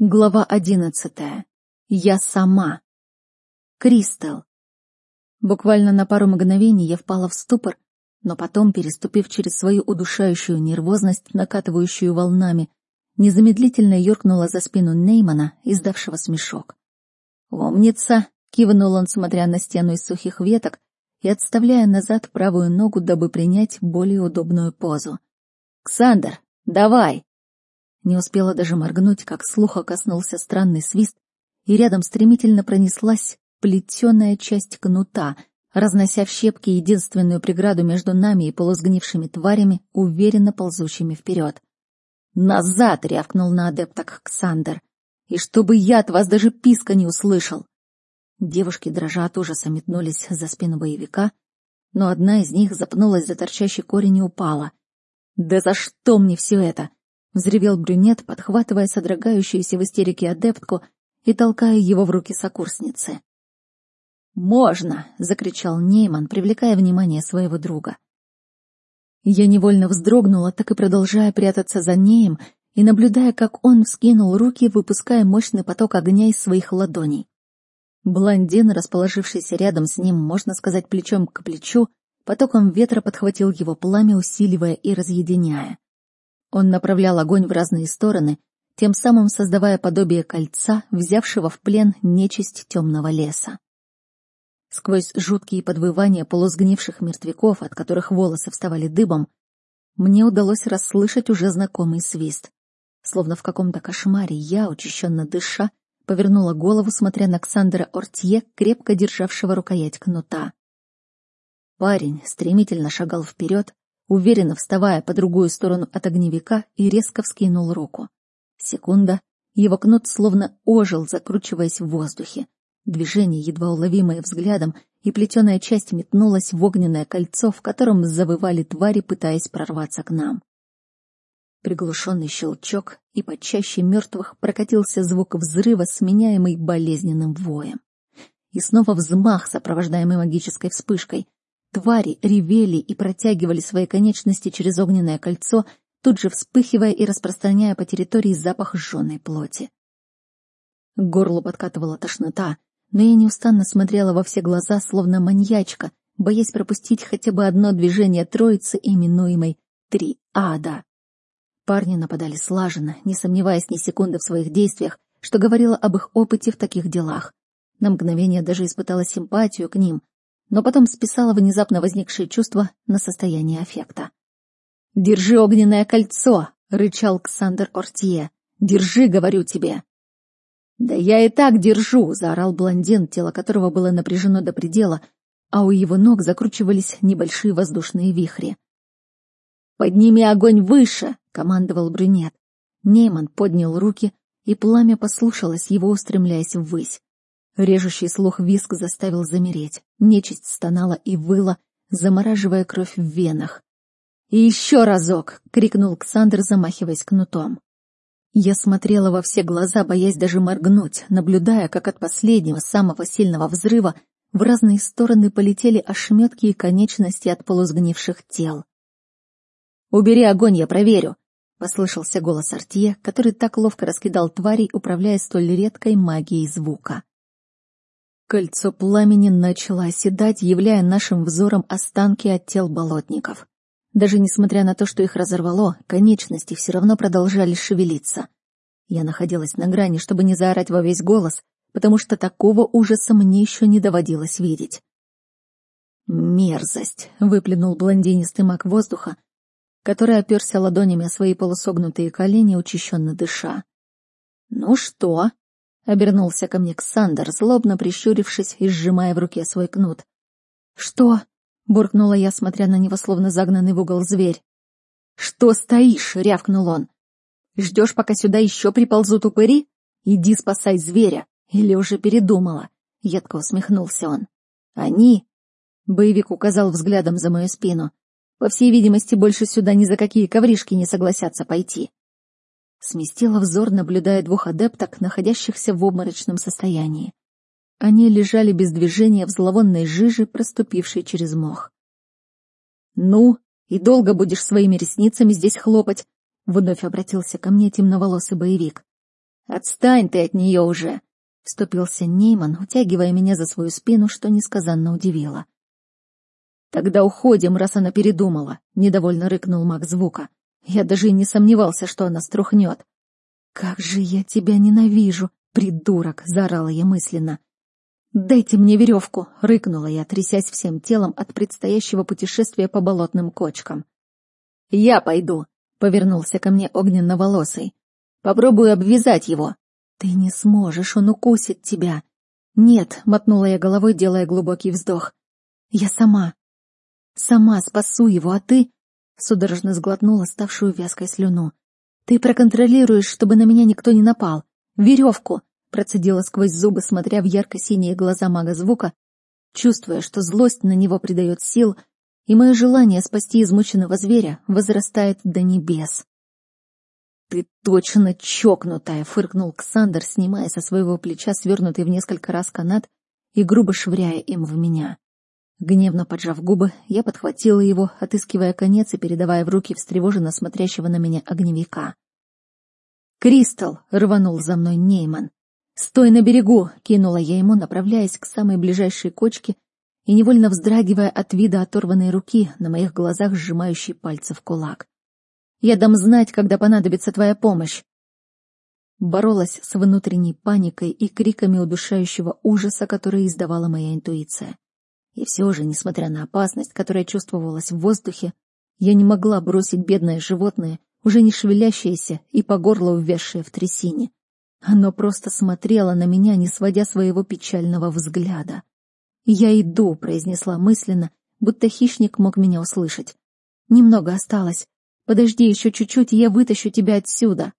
Глава одиннадцатая. Я сама. Кристал. Буквально на пару мгновений я впала в ступор, но потом, переступив через свою удушающую нервозность, накатывающую волнами, незамедлительно юркнула за спину Неймана, издавшего смешок. «Умница!» — кивнул он, смотря на стену из сухих веток и отставляя назад правую ногу, дабы принять более удобную позу. «Ксандр, давай!» Не успела даже моргнуть, как слуха коснулся странный свист, и рядом стремительно пронеслась плетеная часть кнута, разнося в щепки единственную преграду между нами и полусгнившими тварями, уверенно ползущими вперед. «Назад!» — рявкнул на адепток Ксандер. «И чтобы я от вас даже писка не услышал!» Девушки, дрожа от ужаса, метнулись за спину боевика, но одна из них запнулась за торчащий корень и упала. «Да за что мне все это?» — взревел брюнет, подхватывая содрогающуюся в истерике адептку и толкая его в руки сокурсницы. «Можно!» — закричал Нейман, привлекая внимание своего друга. Я невольно вздрогнула, так и продолжая прятаться за Неем и наблюдая, как он вскинул руки, выпуская мощный поток огня из своих ладоней. Блондин, расположившийся рядом с ним, можно сказать, плечом к плечу, потоком ветра подхватил его пламя, усиливая и разъединяя. Он направлял огонь в разные стороны, тем самым создавая подобие кольца, взявшего в плен нечисть темного леса. Сквозь жуткие подвывания полусгнивших мертвяков, от которых волосы вставали дыбом, мне удалось расслышать уже знакомый свист. Словно в каком-то кошмаре я, учащенно дыша, повернула голову, смотря на Ксандера Ортье, крепко державшего рукоять кнута. Парень стремительно шагал вперед, уверенно вставая по другую сторону от огневика и резко вскинул руку. Секунда, его кнут словно ожил, закручиваясь в воздухе. Движение, едва уловимое взглядом, и плетеная часть метнулась в огненное кольцо, в котором завывали твари, пытаясь прорваться к нам. Приглушенный щелчок, и почаще мертвых прокатился звук взрыва, сменяемый болезненным воем. И снова взмах, сопровождаемый магической вспышкой. Твари ревели и протягивали свои конечности через огненное кольцо, тут же вспыхивая и распространяя по территории запах сжженной плоти. К горлу подкатывала тошнота, но я неустанно смотрела во все глаза, словно маньячка, боясь пропустить хотя бы одно движение троицы, именуемой «Три Ада». Парни нападали слаженно, не сомневаясь ни секунды в своих действиях, что говорило об их опыте в таких делах. На мгновение даже испытала симпатию к ним, но потом списала внезапно возникшее чувство на состояние аффекта. «Держи огненное кольцо!» — рычал Ксандер Ортье. «Держи, говорю тебе!» «Да я и так держу!» — заорал блондин, тело которого было напряжено до предела, а у его ног закручивались небольшие воздушные вихри. «Подними огонь выше!» — командовал брюнет. Нейман поднял руки, и пламя послушалось его, устремляясь ввысь. Режущий слух виск заставил замереть. Нечисть стонала и выла, замораживая кровь в венах. «И еще разок!» — крикнул Ксандр, замахиваясь кнутом. Я смотрела во все глаза, боясь даже моргнуть, наблюдая, как от последнего, самого сильного взрыва в разные стороны полетели ошметки и конечности от полусгнивших тел. «Убери огонь, я проверю!» — послышался голос Артье, который так ловко раскидал тварей, управляя столь редкой магией звука. Кольцо пламени начало оседать, являя нашим взором останки от тел болотников. Даже несмотря на то, что их разорвало, конечности все равно продолжали шевелиться. Я находилась на грани, чтобы не заорать во весь голос, потому что такого ужаса мне еще не доводилось видеть. «Мерзость!» — выплюнул блондинистый маг воздуха, который оперся ладонями о свои полусогнутые колени, учащенно дыша. «Ну что?» Обернулся ко мне Ксандр, злобно прищурившись и сжимая в руке свой кнут. «Что?» — буркнула я, смотря на него, словно загнанный в угол зверь. «Что стоишь?» — рявкнул он. «Ждешь, пока сюда еще приползут упыри? Иди спасай зверя!» Или уже передумала? Едко усмехнулся он. «Они...» — боевик указал взглядом за мою спину. «По всей видимости, больше сюда ни за какие ковришки не согласятся пойти. Сместила взор, наблюдая двух адепток, находящихся в обморочном состоянии. Они лежали без движения в зловонной жиже, проступившей через мох. «Ну, и долго будешь своими ресницами здесь хлопать?» — вновь обратился ко мне темноволосый боевик. «Отстань ты от нее уже!» — вступился Нейман, утягивая меня за свою спину, что несказанно удивило. «Тогда уходим, раз она передумала», — недовольно рыкнул маг звука. Я даже и не сомневался, что она струхнет. «Как же я тебя ненавижу, придурок!» — заорала я мысленно. «Дайте мне веревку!» — рыкнула я, трясясь всем телом от предстоящего путешествия по болотным кочкам. «Я пойду!» — повернулся ко мне огненно-волосый. «Попробую обвязать его!» «Ты не сможешь, он укусит тебя!» «Нет!» — мотнула я головой, делая глубокий вздох. «Я сама!» «Сама спасу его, а ты...» Судорожно сглотнула ставшую вязкой слюну. «Ты проконтролируешь, чтобы на меня никто не напал. Веревку!» Процедила сквозь зубы, смотря в ярко-синие глаза мага звука, чувствуя, что злость на него придает сил, и мое желание спасти измученного зверя возрастает до небес. «Ты точно чокнутая!» — фыркнул Ксандр, снимая со своего плеча свернутый в несколько раз канат и грубо швыряя им в меня. Гневно поджав губы, я подхватила его, отыскивая конец и передавая в руки встревоженно смотрящего на меня огневика. «Кристалл!» — рванул за мной Нейман. «Стой на берегу!» — кинула я ему, направляясь к самой ближайшей кочке и невольно вздрагивая от вида оторванной руки, на моих глазах сжимающей пальцы в кулак. «Я дам знать, когда понадобится твоя помощь!» Боролась с внутренней паникой и криками удушающего ужаса, которые издавала моя интуиция. И все же, несмотря на опасность, которая чувствовалась в воздухе, я не могла бросить бедное животное, уже не шевелящееся и по горло увязшее в трясине. Оно просто смотрело на меня, не сводя своего печального взгляда. «Я иду», — произнесла мысленно, будто хищник мог меня услышать. «Немного осталось. Подожди еще чуть-чуть, и я вытащу тебя отсюда».